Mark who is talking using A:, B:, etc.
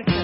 A: America.